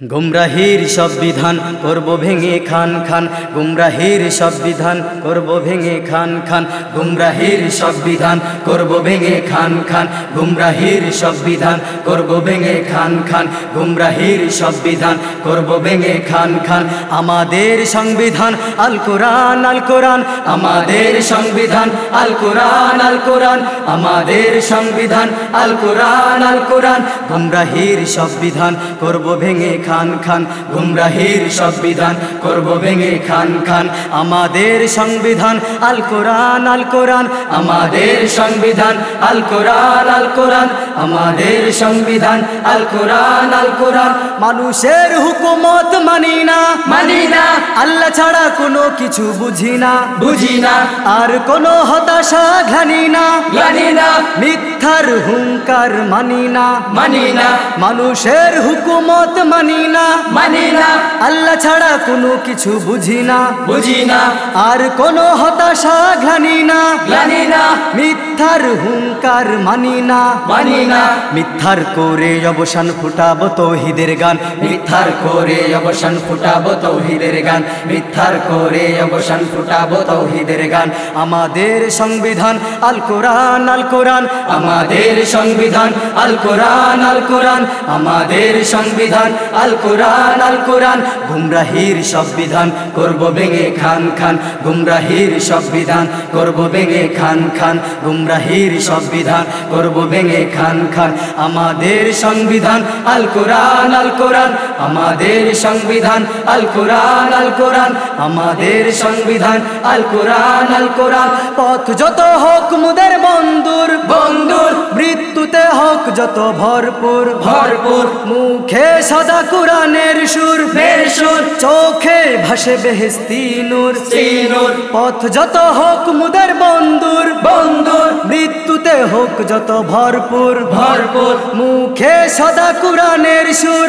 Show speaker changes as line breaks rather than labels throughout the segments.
গুমরাহির সব বিধান করব ভেঙে খান খান, গুমরাহির সব বিধান করব ভেঙে খান খান, গুমরাহির সব বিধান করব ভেঙে খান খান, গুমরাহির সব বিধান করব ভেঙে খান খান, গুমরাহির সব বিধান করব ভেঙে খান খান। আমাদের সংবিধান আল কোরআন আল কোরআন। আমাদের সংবিধান আল কোরআন আল কোরআন। আমাদের সংবিধান আল কোরআন আল কোরআন। গুমরাহির সব বিধান করব ভেঙে খান খান গুমরাহির সব বিধান করব ভেঙে খান খান। আমাদের সংবিধান আল কোরআন আল কোরআন। আমাদের সংবিধান আল কোরআন আল কোরআন। আমাদের সংবিধান আল কোরআন আল কোরআন। মানুষের হুকুমত মানি না।
মানি না।
আল্লাহ ছাড়া কোনো কিছু বুঝি না।
বুঝি না।
আর কোনো হতাশা ঘানি না।
জানি না।
মিথ্যার হুঙ্কার মানি না।
মানি না।
মানুষের হুকুমত মানি না
মানি না
আল্লাহ ছাড়া কোনো কিছু বুঝি না
বুঝি না
আর কোনো হতাশা ঘানি না
জানি না
মিথ্যার হুঙ্কার মানি না
মানি না
মিথ্যার করে অবসান ফুটাবো তৌহিদের গান।
মিথ্যার করে অবসান ফুটাবো তৌহিদের গান। মিথ্যার করে অবসান ফুটাবো তৌহিদের গান।
আমাদের সংবিধান আল কোরআন আল কোরআন।
আমাদের সংবিধান আল কোরআন আল কোরআন। আমাদের সংবিধান আল কোরআন আল কোরআন।
গুমরাহির সব বিধান
করব ভেঙে খান খান। গুমরাহির সব বিধান করব ভেঙে খান খান।
গুমরাহির সব বিধান
করব ভেঙে খান খান। আমাদের সংবিধান আল কোরআন আল কোরআন। আমাদের সংবিধান আল কোরআন আল কোরআন। আমাদের সংবিধান আল কোরআন আল কোরআন।
পথ যত হোক মুদের বন্ধুর
বন্ধুর
মৃত্যুতে হোক যত ভরপুর
ভরপুর।
মুখে সদা কোরআনের সুর
ফের সুর
চোখে ভাসে বেহেস্তি নূর।
চিনুর
পথ যত হোক মুদের বন্ধুর
বন্ধুর
মৃত্যুতে হোক যত ভরপুর।
ভরপুর।
মুখে সদা কোরআনের
সুর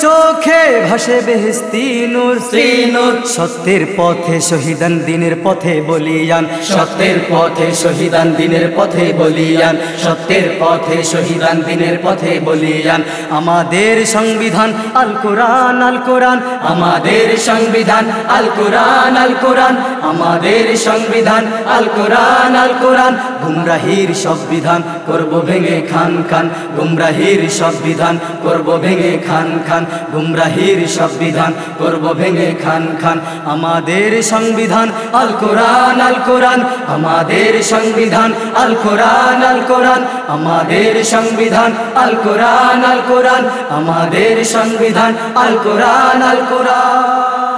চোখে ভাসে বেহেস্তি নূর
সিনুর
সত্যের পথে শহীদান দিনের পথে বলিয়ান।
সত্যের পথে শহীদান দিনের পথে বলিয়ান। সত্যের পথে শহীদান দিনের পথে বলিয়ান।
আমাদের সংবিধান আল কোরআন আল কোরআন।
আমাদের সংবিধান আল কোরআন আল কোরআন। আমাদের সংবিধান আল কোরআন আল কোরআন।
গুমরাহির সব বিধান
করব ভেঙে খান খান। গুমরাহির সব বিধান করব ভেঙে খান খান, গুমরাহির সব বিধান। করব ভেঙে খান খান,
আমাদের সংবিধান।
আল কোরআন আল কোরআন, আমাদের সংবিধান। আল কোরআন আল কোরআন, আমাদের সংবিধান। আল কোরআন আল কোরআন, আমাদের সংবিধান। আল কোরআন আল কোরআন।